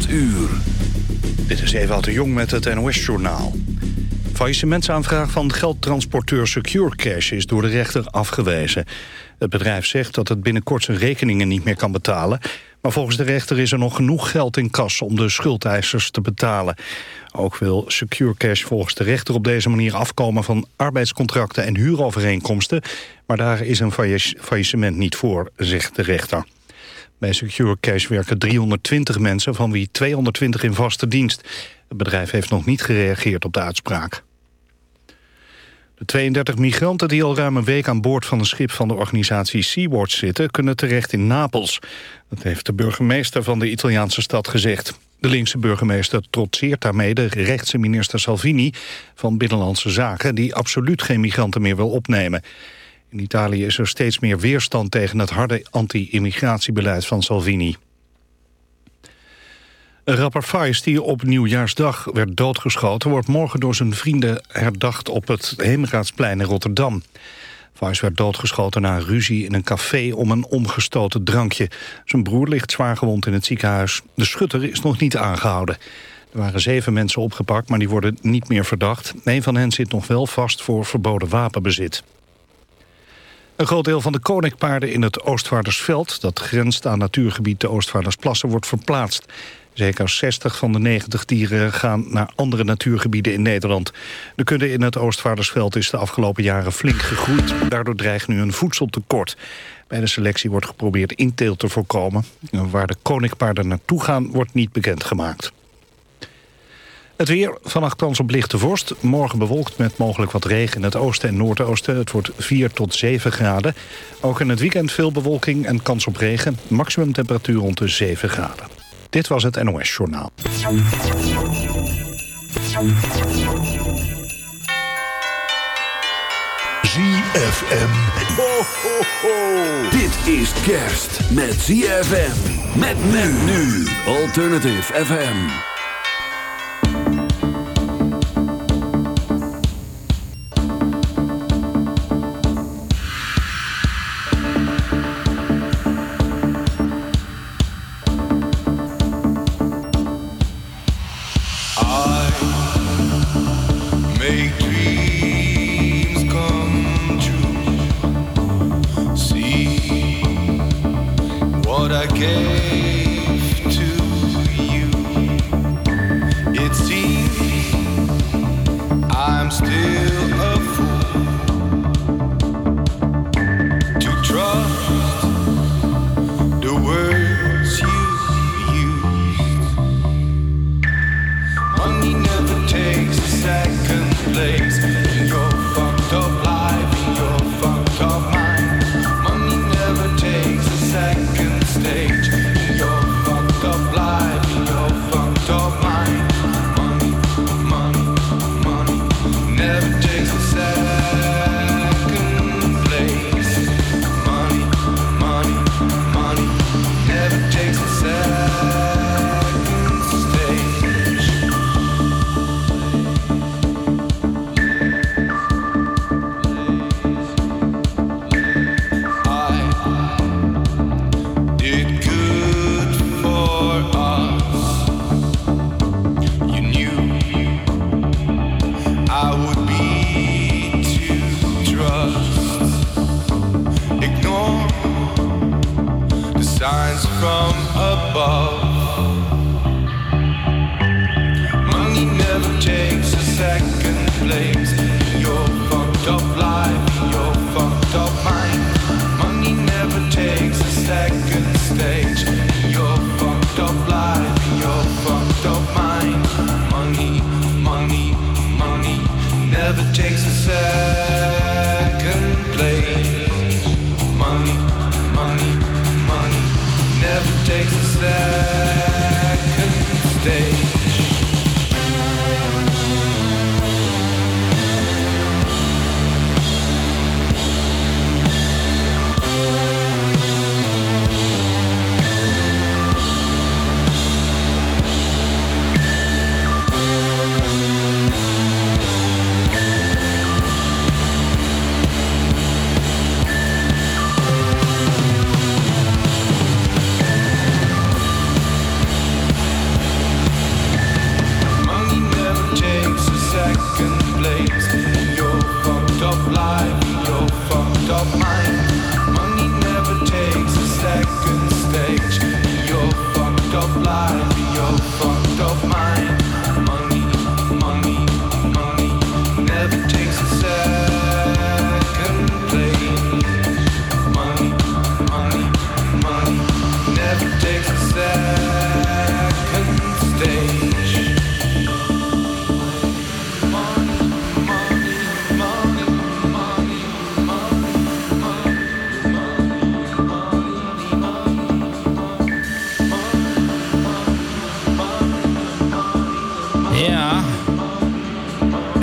8 uur. Dit is Ewout de Jong met het NOS-journaal. Faillissementsaanvraag van geldtransporteur Secure Cash is door de rechter afgewezen. Het bedrijf zegt dat het binnenkort zijn rekeningen niet meer kan betalen... maar volgens de rechter is er nog genoeg geld in kas om de schuldeisers te betalen. Ook wil Secure Cash volgens de rechter op deze manier afkomen van arbeidscontracten en huurovereenkomsten... maar daar is een faillissement niet voor, zegt de rechter. Bij Secure Cash werken 320 mensen, van wie 220 in vaste dienst. Het bedrijf heeft nog niet gereageerd op de uitspraak. De 32 migranten die al ruim een week aan boord van een schip van de organisatie Sea-Watch zitten... kunnen terecht in Napels. Dat heeft de burgemeester van de Italiaanse stad gezegd. De linkse burgemeester trotseert daarmee de rechtse minister Salvini van Binnenlandse Zaken... die absoluut geen migranten meer wil opnemen. In Italië is er steeds meer weerstand tegen het harde anti-immigratiebeleid van Salvini. Een rapper Faiz die op Nieuwjaarsdag werd doodgeschoten... wordt morgen door zijn vrienden herdacht op het Heemraadsplein in Rotterdam. Faiz werd doodgeschoten na een ruzie in een café om een omgestoten drankje. Zijn broer ligt zwaargewond in het ziekenhuis. De schutter is nog niet aangehouden. Er waren zeven mensen opgepakt, maar die worden niet meer verdacht. Een van hen zit nog wel vast voor verboden wapenbezit. Een groot deel van de koninkpaarden in het Oostvaardersveld... dat grenst aan natuurgebied de Oostvaardersplassen, wordt verplaatst. Zeker 60 van de 90 dieren gaan naar andere natuurgebieden in Nederland. De kudde in het Oostvaardersveld is de afgelopen jaren flink gegroeid. Daardoor dreigt nu een voedseltekort. Bij de selectie wordt geprobeerd inteelt te voorkomen. Waar de koninkpaarden naartoe gaan, wordt niet bekendgemaakt. Het weer, vannacht kans op lichte vorst. Morgen bewolkt met mogelijk wat regen in het oosten en noordoosten. Het wordt 4 tot 7 graden. Ook in het weekend veel bewolking en kans op regen. Maximum temperatuur rond de 7 graden. Dit was het NOS Journaal. ZFM. Ho, ho, ho. Dit is kerst met ZFM. Met men nu. Alternative FM.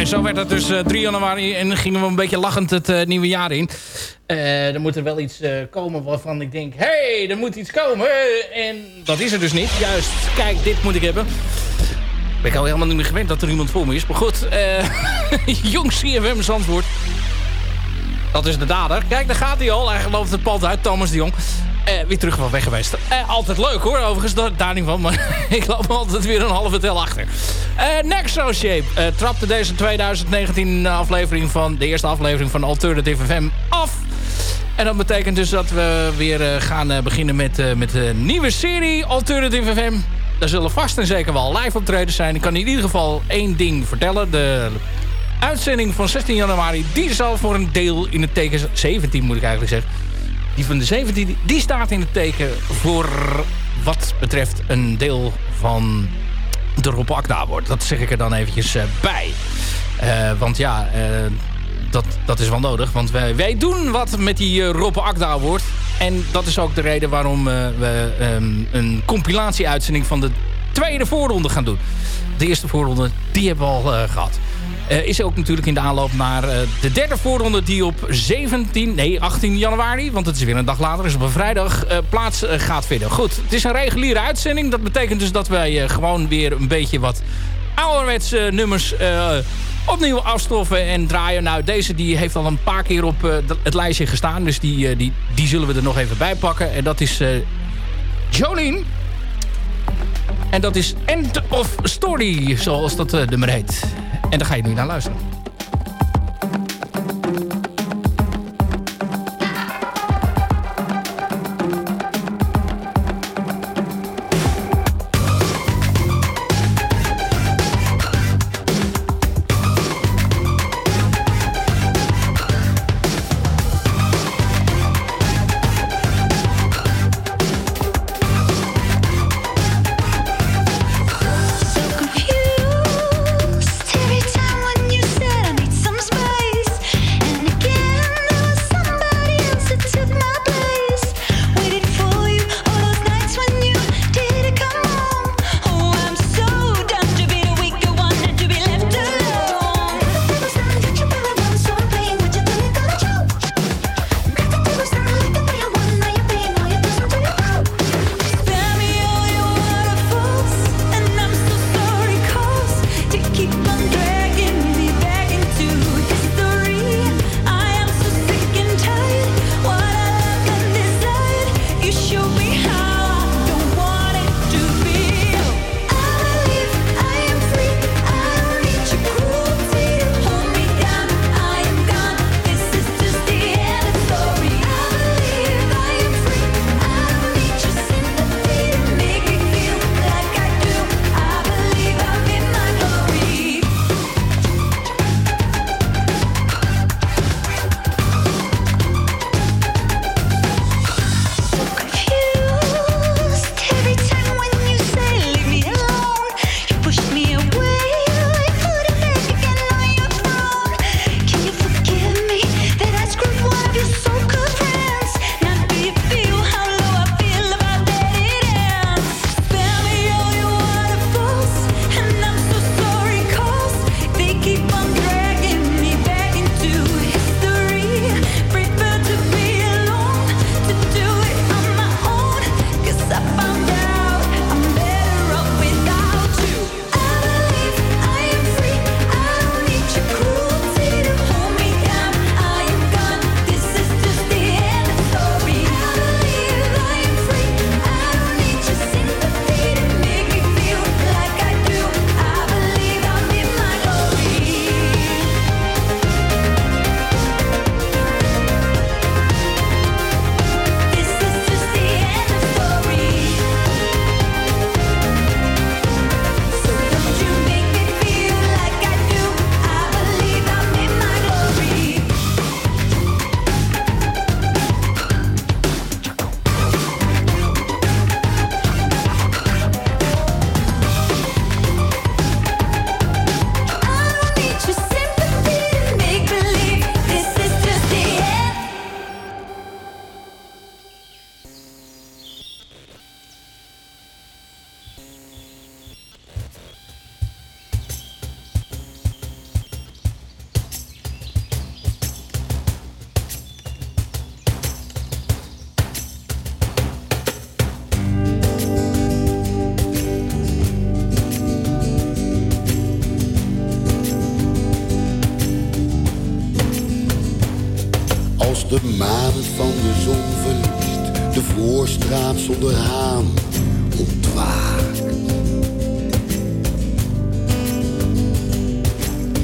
Zo werd het dus 3 eh, januari en gingen we een beetje lachend het uh, nieuwe jaar in. Uh, er moet er wel iets uh, komen waarvan ik denk... Hey, er moet iets komen. En dat is er dus niet. Juist, kijk, dit moet ik hebben. Ben ik al helemaal niet meer gewend dat er iemand voor me is. Maar goed, jong CFM Zandvoort. Dat is de dader. Kijk, daar gaat hij al. Hij loopt het pad uit, Thomas de Jong. Uh, weer terug van weg geweest. Uh, altijd leuk hoor, overigens. Daar niet van. Maar ik loop altijd weer een halve tel achter. Uh, Nexo Shape trapte deze 2019 aflevering van... de eerste aflevering van Alternative FM af. En dat betekent dus dat we weer gaan beginnen met, met een nieuwe serie Alternative FM. Daar zullen vast en zeker wel live optredens zijn. Ik kan in ieder geval één ding vertellen. De uitzending van 16 januari... die zal voor een deel in het teken... 17 moet ik eigenlijk zeggen die van de 17 die staat in het teken voor wat betreft een deel van de Rob Akda wordt. Dat zeg ik er dan eventjes uh, bij. Uh, want ja, uh, dat, dat is wel nodig. Want wij, wij doen wat met die uh, Rob Akda wordt. En dat is ook de reden waarom we um, een compilatie-uitzending van de tweede voorronde gaan doen. De eerste voorronde, die hebben we al gehad. Uh, is ook natuurlijk in de aanloop naar uh, de derde voorronde die op 17, nee 18 januari, want het is weer een dag later, is op een vrijdag plaats gaat vinden. Goed, het is een reguliere uitzending. Dat betekent dus dat wij gewoon weer een beetje wat ouderwetse nummers opnieuw afstoffen en draaien. Nou, deze die heeft al een paar keer op het lijstje gestaan, dus die, die, die zullen we er nog even bij pakken. En dat is Jolene. En dat is End of Story, zoals dat nummer heet. En daar ga je nu naar luisteren.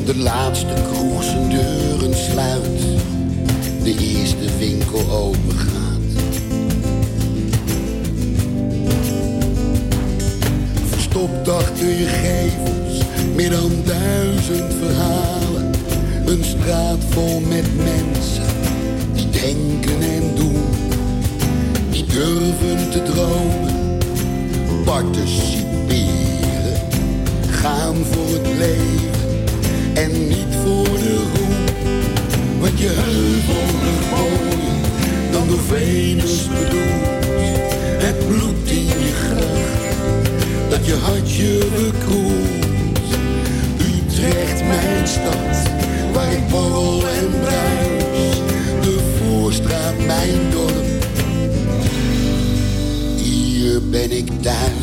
De laatste kroeg zijn deuren sluit, de eerste winkel open gaat. Verstopt achter je gevels, meer dan duizend verhalen. Een straat vol met mensen die denken en doen, die durven te dromen, participeren, gaan voor het leven en niet voor de roem. Wat je heuvelig mooier dan door Venus bedoelt. Het bloed in je gracht, dat je hartje bekoelt. Utrecht, mijn stad, waar ik borrel en bruis. De voorstraat, mijn dorp, hier ben ik thuis.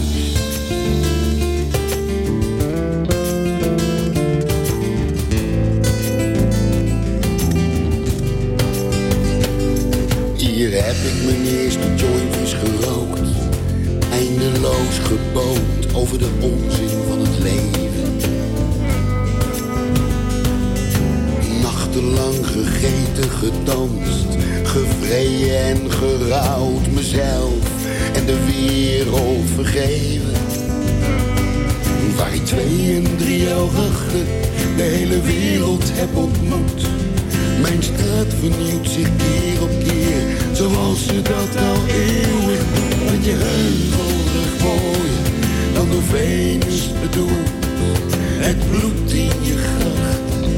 Heb ik mijn eerste jointjes gerookt. Eindeloos geboomd over de onzin van het leven. Nachtenlang gegeten, gedanst, gevreden en gerouwd. Mezelf en de wereld vergeven. Waar ik twee en drie achter de hele wereld heb ontmoet. Mijn straat vernieuwt zich keer op keer, zoals ze dat al eeuwig doen. Met je heuvelig mooier dan door Venus bedoelt. Het bloed in je gracht,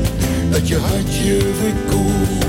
dat je hartje verkoelt.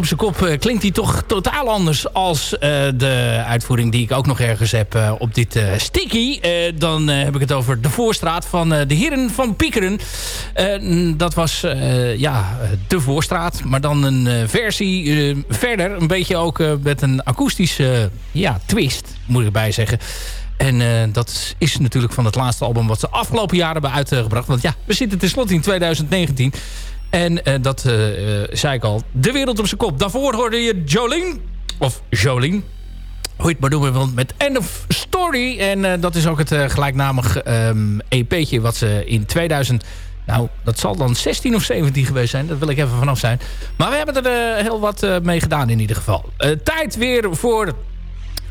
Op zijn kop eh, klinkt hij toch totaal anders als eh, de uitvoering die ik ook nog ergens heb eh, op dit sticky. Dan heb ik het over de voorstraat van de heren van Piekeren. Dat was ja, de voorstraat, maar dan een versie verder. Een beetje ook met een akoestische ja, twist, moet ik erbij zeggen. En dat is natuurlijk van het laatste album wat ze afgelopen jaren hebben uitgebracht. Want ja, we zitten tenslotte in 2019. En eh, dat eh, eh, zei ik al. De wereld op zijn kop. Daarvoor hoorde je Jolene. Of Jolene. Hoe je het maar noemen wilt. Met End of Story. En dat is ook het gelijknamig ehm, EP'tje wat ze in 2000... Nou, dat zal dan 16 of 17 geweest zijn. Dat wil ik even vanaf zijn. Maar we hebben er heel wat mee gedaan in ieder geval. Tijd weer voor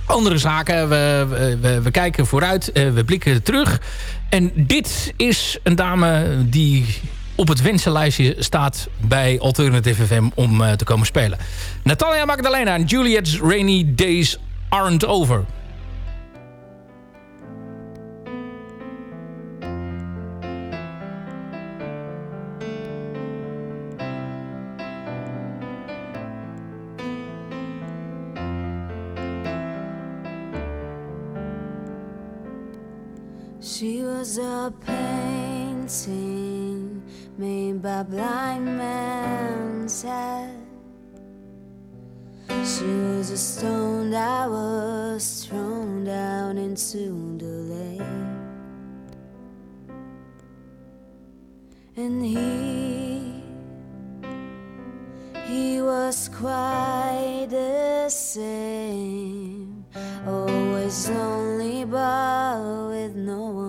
andere zaken. We, we, we, kijken vooruit, we blikken terug. En dit is een dame die op het wensenlijstje staat bij Alternative FM om uh, te komen spelen. Natalia Magdalena en Juliet's Rainy Days Aren't Over. She was a painting made by blind man's hand. She was a stone that was thrown down into the lake. And he, he was quite the same, always lonely but with no one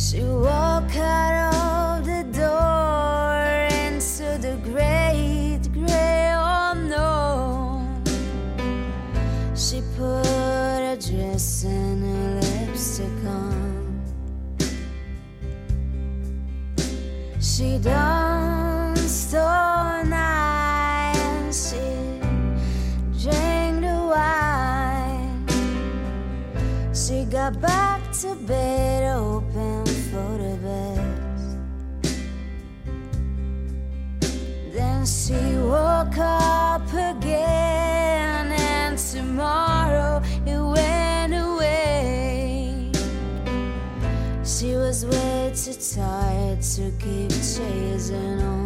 She walked out of the door into the great gray unknown. She put a dress and a lipstick on. She danced all night and she drank the wine. She got back to bed to keep chasing on.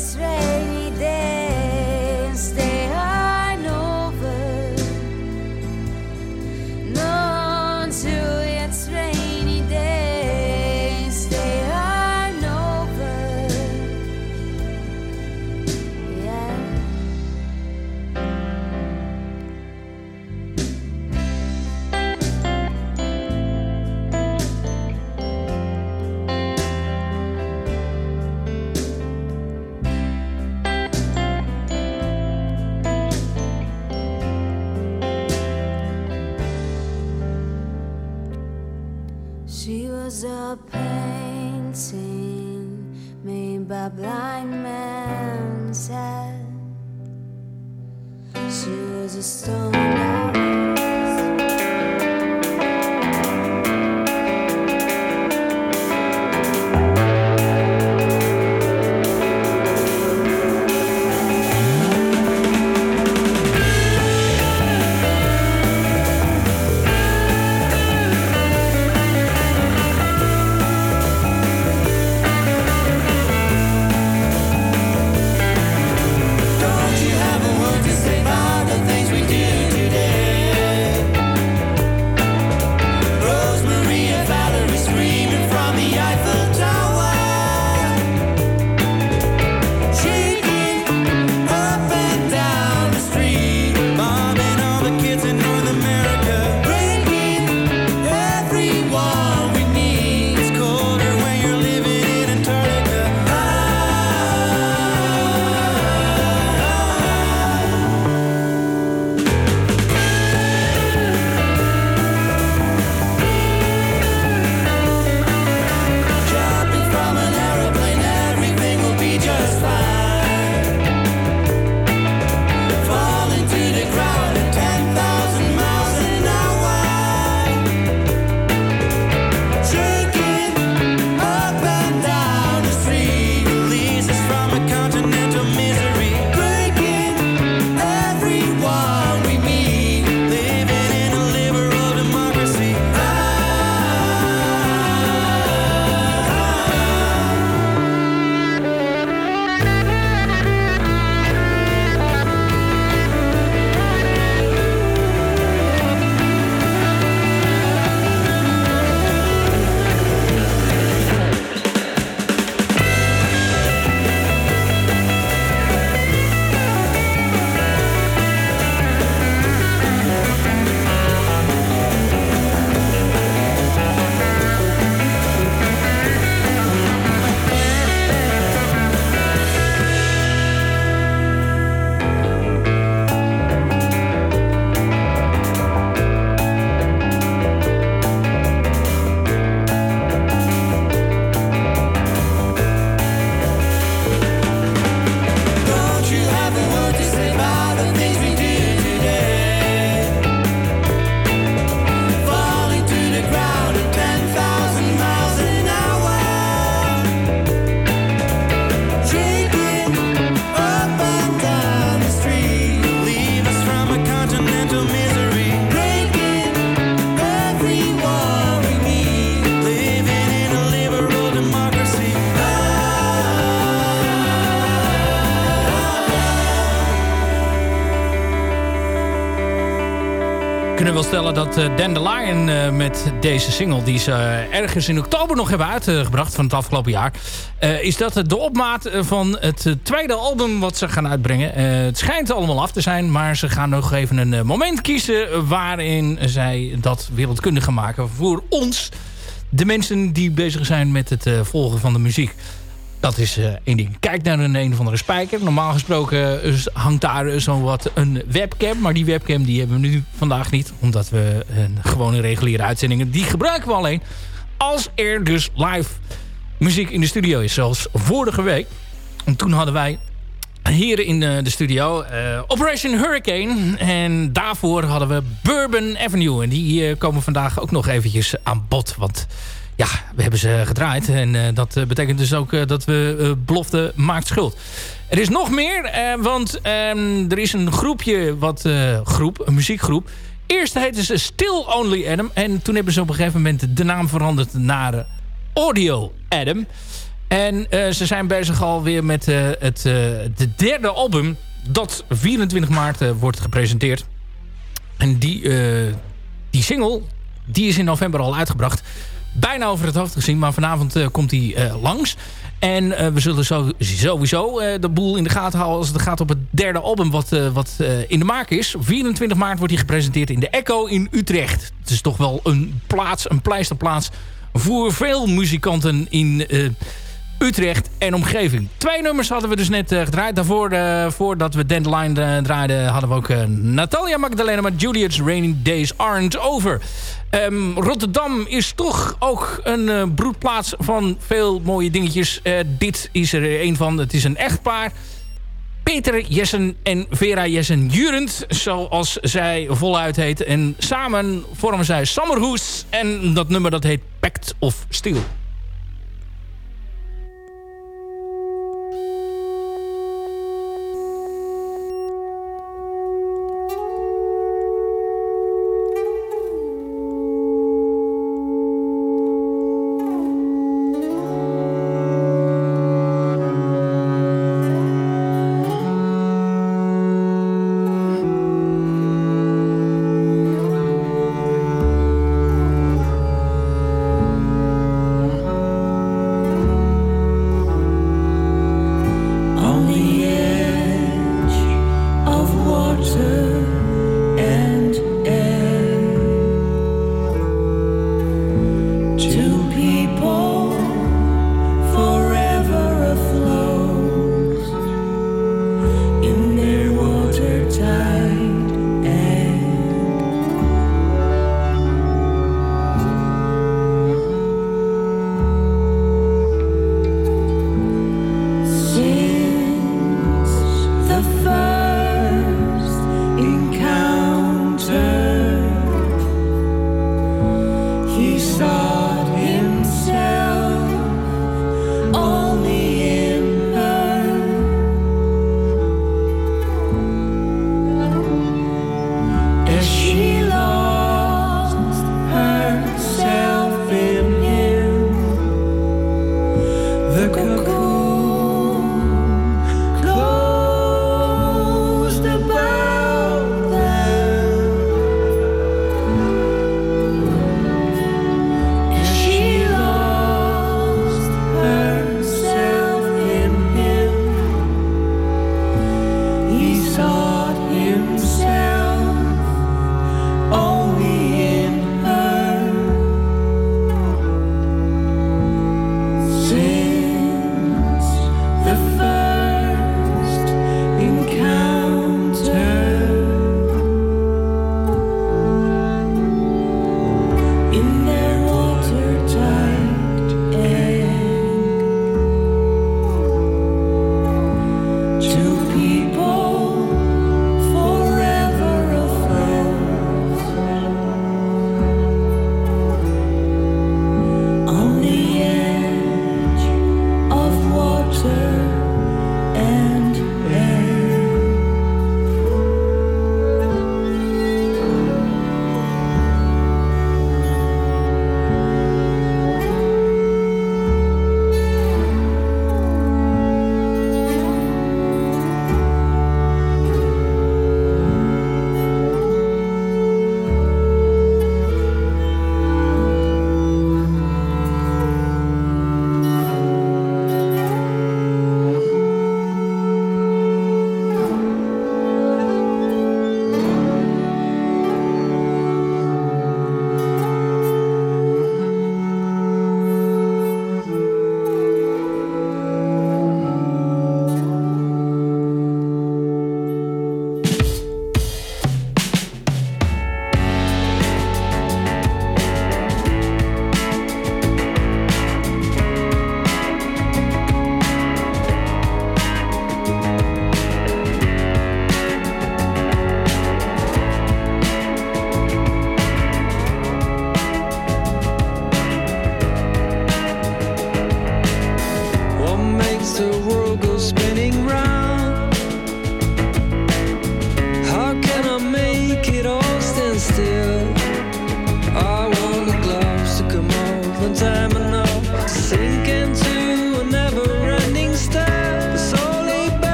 that's right. kunnen wel stellen dat eh, Dandelion eh, met deze single... die ze eh, ergens in oktober nog hebben uitgebracht van het afgelopen jaar... is dat de opmaat van het tweede album wat ze gaan uitbrengen. het schijnt allemaal af te zijn, maar ze gaan nog even een moment kiezen... waarin zij dat wereldkundig gaan maken voor ons... de mensen die bezig zijn met het volgen van de muziek. Dat is eh, één ding. Kijk naar een een of andere spijker. Normaal gesproken eh, hangt daar zo wat een webcam. Maar die webcam die hebben we nu vandaag niet. Omdat we een gewone reguliere uitzendingen... die gebruiken we alleen als er dus live muziek in de studio is. Zoals vorige week. En toen hadden wij hier in de, studio eh, Operation Hurricane. En daarvoor hadden we Bourbon Avenue. En die eh, komen vandaag ook nog eventjes aan bod. Want ja, we hebben ze gedraaid. En eh, dat eh, betekent dus ook eh, dat we eh, belofte maakt schuld. Er is nog meer, want ehm, er is een groepje, wat groep, een muziekgroep. Eerst heette ze Still Only Adam. En toen hebben ze op een gegeven moment de naam veranderd naar Audio Adam. En ze zijn bezig alweer met het de derde album... dat 24 maart wordt gepresenteerd. En die, die single, die is in november al uitgebracht. Bijna over het hoofd gezien, maar vanavond eh, komt hij eh, langs. En eh, we zullen zo, sowieso de boel in de gaten houden... als het gaat op het derde album wat, wat in de maak is. 24 maart wordt hij gepresenteerd in de Echo in Utrecht. Het is toch wel een plaats, een pleisterplaats... voor veel muzikanten in Utrecht en omgeving. Twee nummers hadden we dus net eh, gedraaid. Daarvoor, eh, voordat we Dandelion eh, draaiden... hadden we ook Natalia Magdalena met Juliet's Rainy Days Aren't Over. Ehm, Rotterdam is toch ook een broedplaats van veel mooie dingetjes. Dit is er een van. Het is een echtpaar. Peter Jessen en Vera Jessen Jurend, zoals zij voluit heet. En samen vormen zij Summerhoes. En dat nummer dat heet Pact of Steel.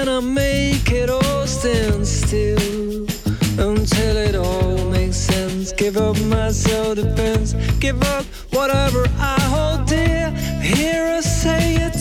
Can I make it all stand still until it all makes sense? Give up my self defense, give up whatever I hold dear. Hear us say it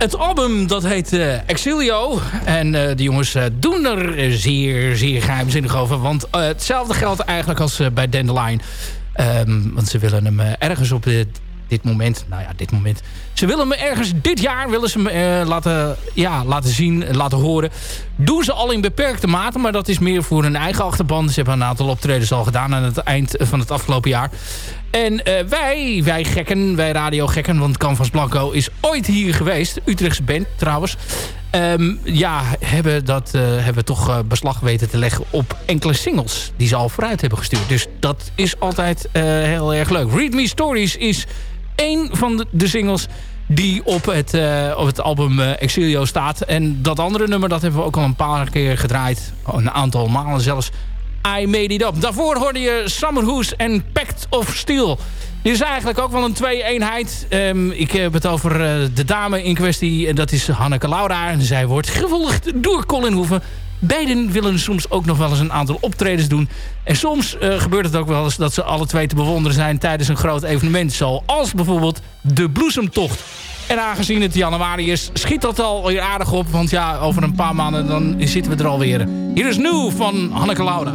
Het album dat heet eh, Exilio. En eh, de jongens eh, doen er zeer, zeer geheimzinnig over. Want hetzelfde geldt eigenlijk als bij Dandelion. Ehm, want ze willen hem ergens op dit, dit moment... Nou ja, dit moment. Ze willen hem ergens dit jaar willen ze hem, eh, laten, ja, laten zien, laten horen. Doen ze al in beperkte mate. Maar dat is meer voor hun eigen achterban. Ze hebben een aantal optredens al gedaan aan het eind van het afgelopen jaar. En eh, wij, wij gekken, wij radiogekken, want Canvas Blanco is ooit hier geweest. Utrechtse band trouwens. Ehm, ja, hebben, dat, eh, hebben toch beslag weten te leggen op enkele singles die ze al vooruit hebben gestuurd. Dus dat is altijd heel erg leuk. Read Me Stories is één van de, de singles die op het, eh, op het album eh, Exilio staat. En dat andere nummer, dat hebben we ook al een paar keer gedraaid. Een aantal malen zelfs. I Made It Up. Daarvoor hoorde je Summerhoes en Pact of Steel. Dit is eigenlijk ook wel een twee-eenheid. Ehm, ik heb het over eh, de dame in kwestie. En dat is Hanneke Laura. En zij wordt gevolgd door Colin Hoeven. Beiden willen soms ook nog wel eens een aantal optredens doen. En soms eh, gebeurt het ook wel eens dat ze alle twee te bewonderen zijn... tijdens een groot evenement. Zoals bijvoorbeeld de Bloesemtocht. En aangezien het januari is, schiet dat al weer aardig op. Want ja, over een paar maanden dan zitten we er alweer. Hier is nieuw van Hanneke Laura.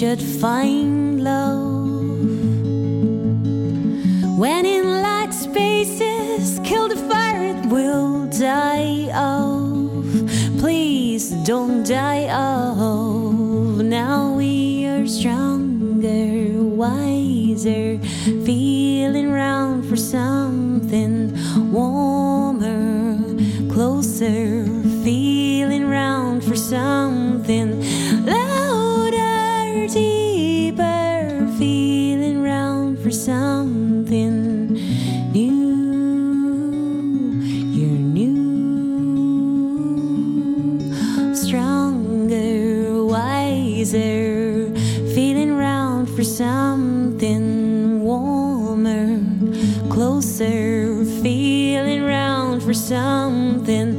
should find something warmer, closer, feeling round for something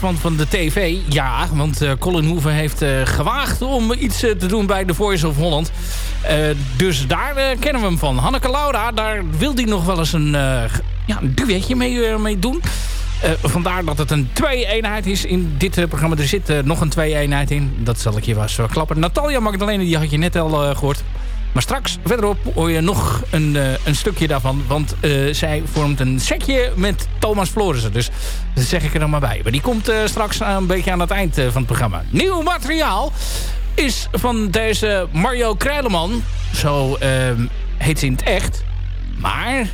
van, van de tv? Ja, want eh, Colin Hoeven heeft eh, gewaagd om iets eh, te doen bij The Voice of Holland. Dus daar kennen we hem van. Hanneke Laura, daar wil hij nog wel eens een, ja, een duetje mee, mee doen. Vandaar dat het een twee-eenheid is in dit programma. Er zit nog een twee-eenheid in. Dat zal ik je wel eens verklappen. Natalia Magdalene, die had je net al eh, gehoord. Maar straks verderop hoor je nog een, eh, een stukje daarvan. Want eh, zij vormt een setje met Thomas Florissen. Dus dat zeg ik er dan maar bij. Maar die komt eh, straks een beetje aan het eind van het programma. Nieuw materiaal is van deze Mario Kruileman. Zo heet ze in het echt. Maar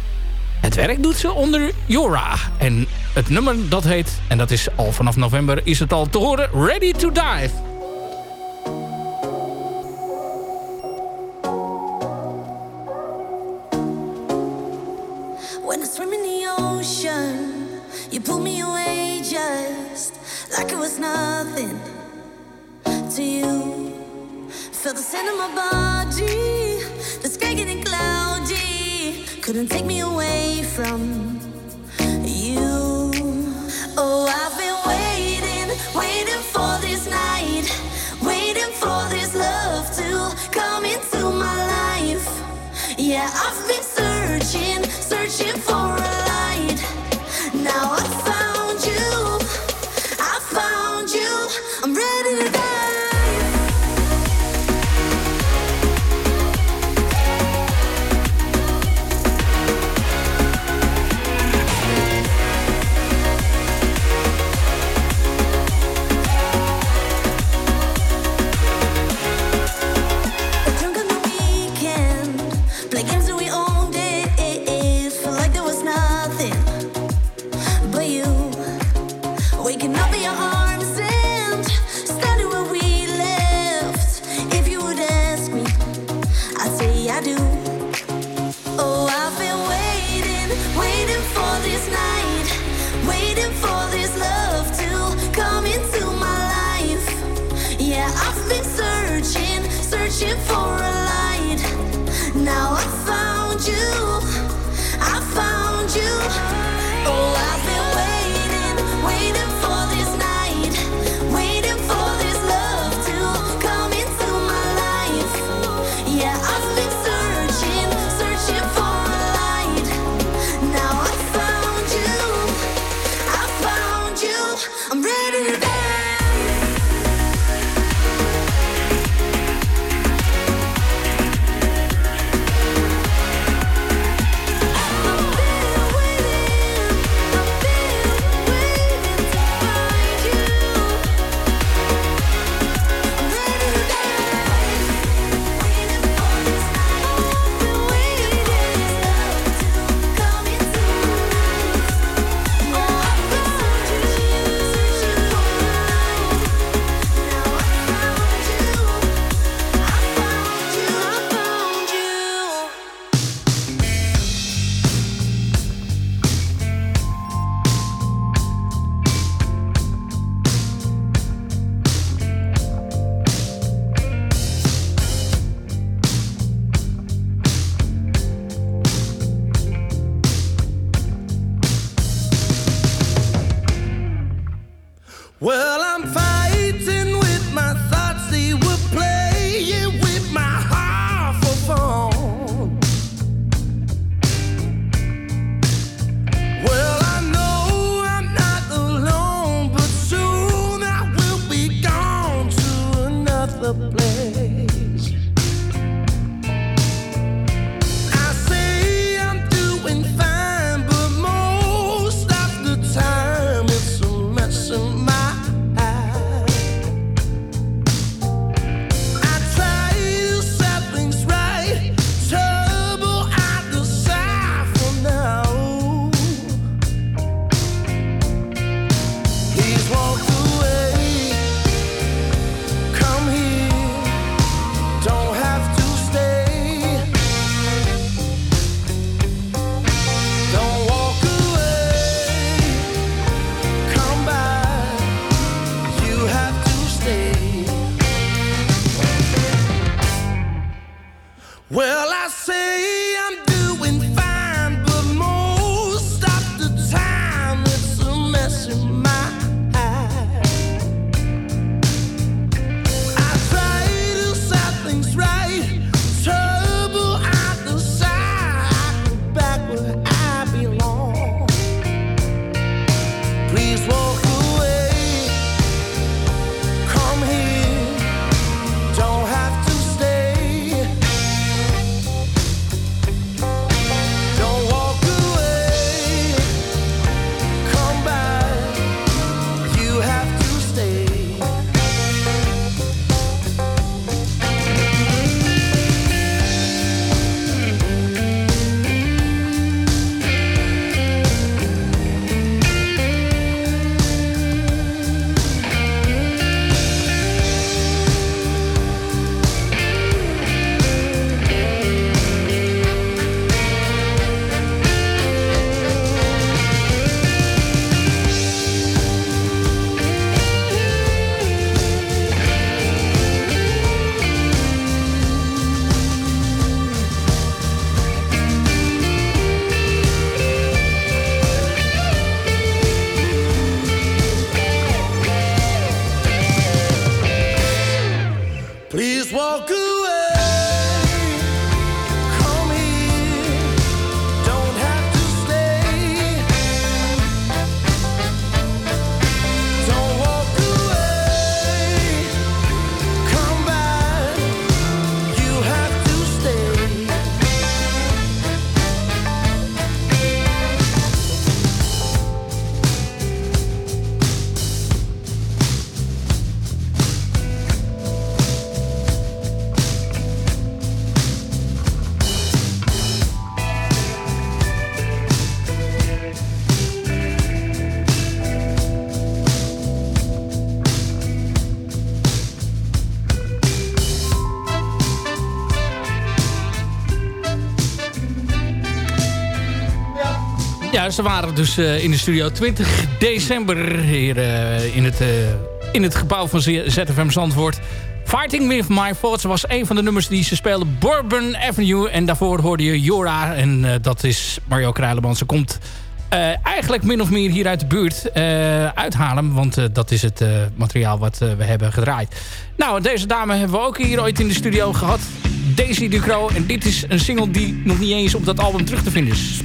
het werk doet ze onder Jora. En het nummer dat heet, en dat is al vanaf november, is het al te horen. Ready to Dive. Like it was nothing to you. Feel the scent of my body, the sky getting cloudy. Couldn't take me away from you. Oh, I've been waiting, waiting for this night, waiting for this love to come into my life. Yeah, I've been searching, searching for a Well, I say ze waren dus eh, in de studio 20 december hier eh, in, het, eh, in het gebouw van ZFM Zandvoort. Fighting With My Thoughts was een van de nummers die ze speelden. Bourbon Avenue. En daarvoor hoorde je Jora. En dat is Mario Kruilenman. Ze komt eigenlijk min of meer hier uit de buurt eh uit Haarlem. Want dat is het materiaal wat we hebben gedraaid. Nou, deze dame hebben we ook hier ooit in de studio gehad. Daisy Ducro. En dit is een single die nog niet eens op dat album terug te vinden is.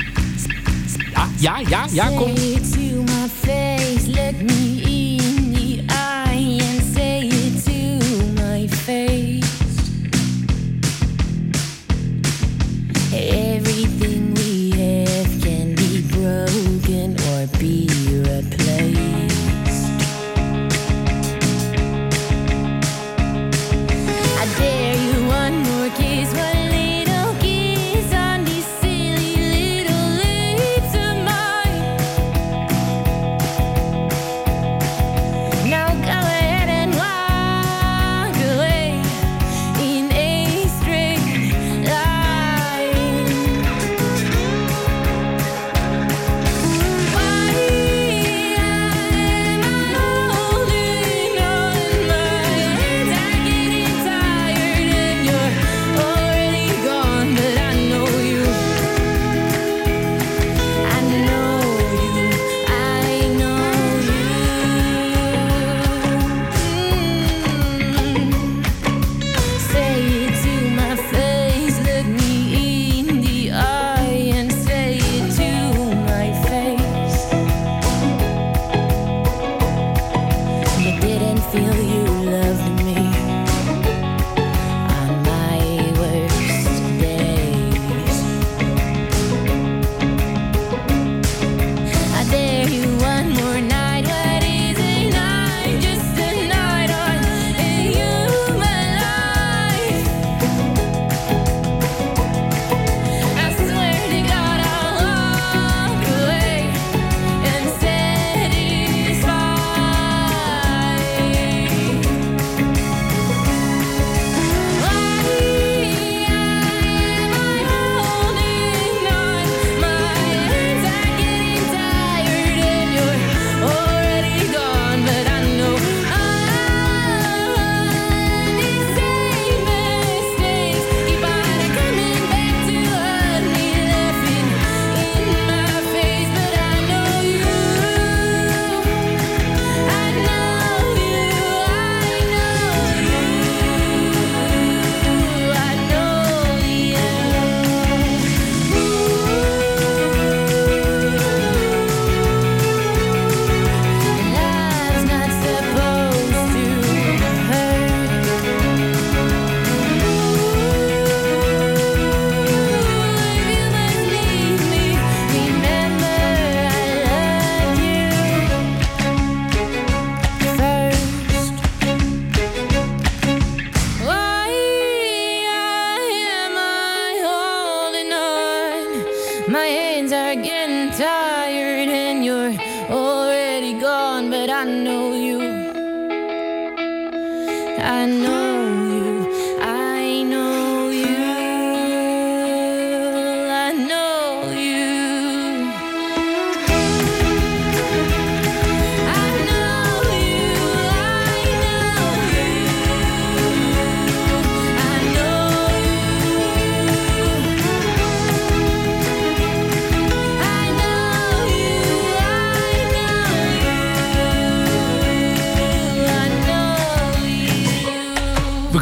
Ja, ja, ja, ja, kom.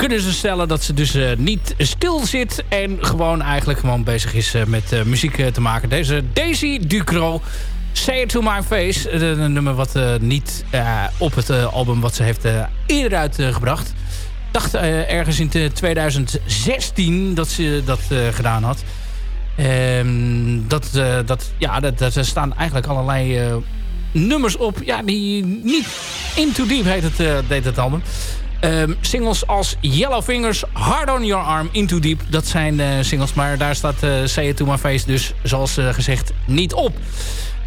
Kunnen ze stellen dat ze dus eh, niet stil zit... en gewoon eigenlijk gewoon bezig is eh, met eh, muziek te maken. Deze Daisy Ducro, Say It To My Face. Een nummer wat niet op het album wat ze heeft eerder uitgebracht. Dacht ergens in de 2016 dat ze dat gedaan had. Ehm, dat, dat, ja, dat, dat, staan eigenlijk allerlei nummers op... Ja, die niet... Into Deep heet het, deed het album. Ehm, singles als Yellow Fingers, Hard On Your Arm, Into Deep. Dat zijn eh, singles, maar daar staat eh Say It To My Face dus, zoals eh, gezegd, niet op.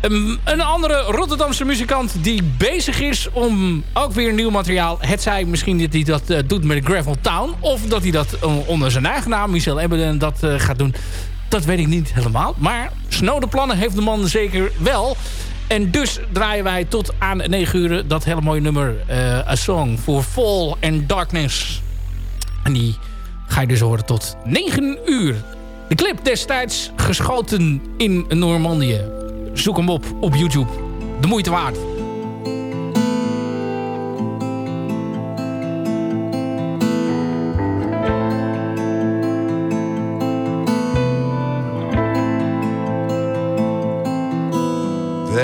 Ehm, een andere Rotterdamse muzikant die bezig is om ook weer nieuw materiaal... het zij misschien dat hij dat doet met Gravel Town... of dat hij dat onder zijn eigen naam, Michel Ebben, dat gaat doen... dat weet ik niet helemaal. Maar snode plannen heeft de man zeker wel... En dus draaien wij tot aan 9 uur dat hele mooie nummer... eh A Song for Fall and Darkness. En die ga je dus horen tot 9 uur. De clip destijds geschoten in Normandië. Zoek hem op op YouTube. De moeite waard.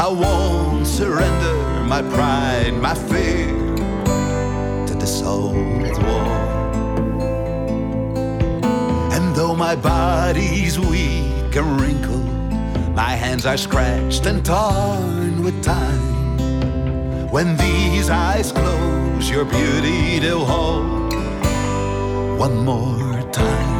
I won't surrender my pride, my fear to this old war. And though my body's weak and wrinkled, my hands are scratched and torn with time. When these eyes close, your beauty they'll hold one more time.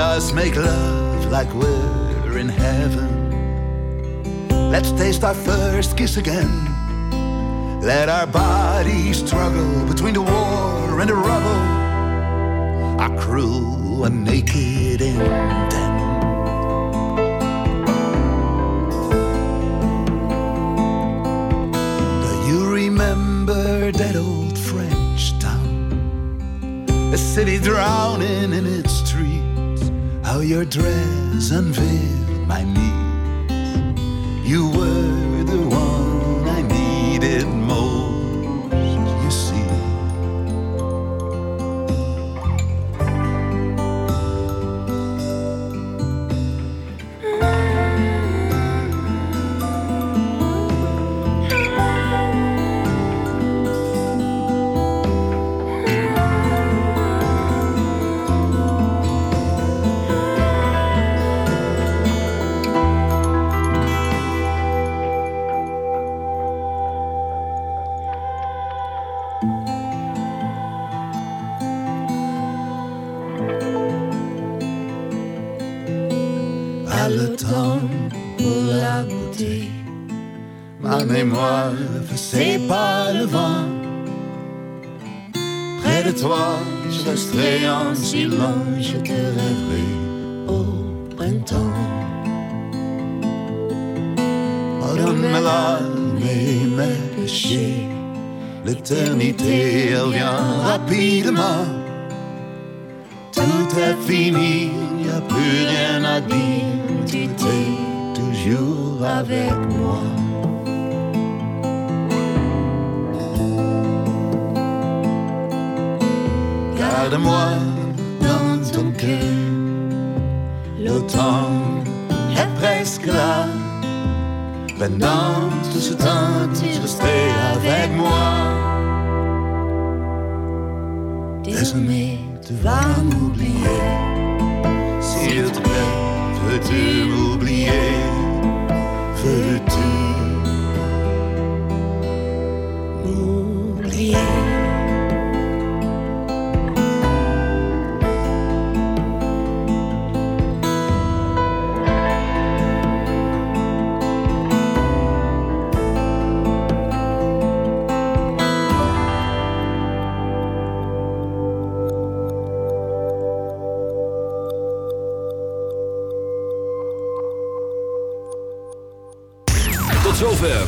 Let us make love like we're in heaven. Let's taste our first kiss again. Let our bodies struggle between the war and the rubble. Our cruel and naked intent. Do you remember that old French town? A city drowning in. How your dress unveiled my knees. Le temps pour la beauté. Ma mémoire c'est pas le vent. Près de toi, je resterai en silence, je te rêverai au printemps. Pardonne mes péchés. L'éternité, elle vient rapidement. Tout est fini, y a plus rien à dire. Tu es toujours avec moi. Garde-moi dans ton cœur. L'automne est presque là. Pendant tout ce temps, tu restais avec moi. Désormais, tu vas m'oublier. veux-tu m'oublier? Veux-tu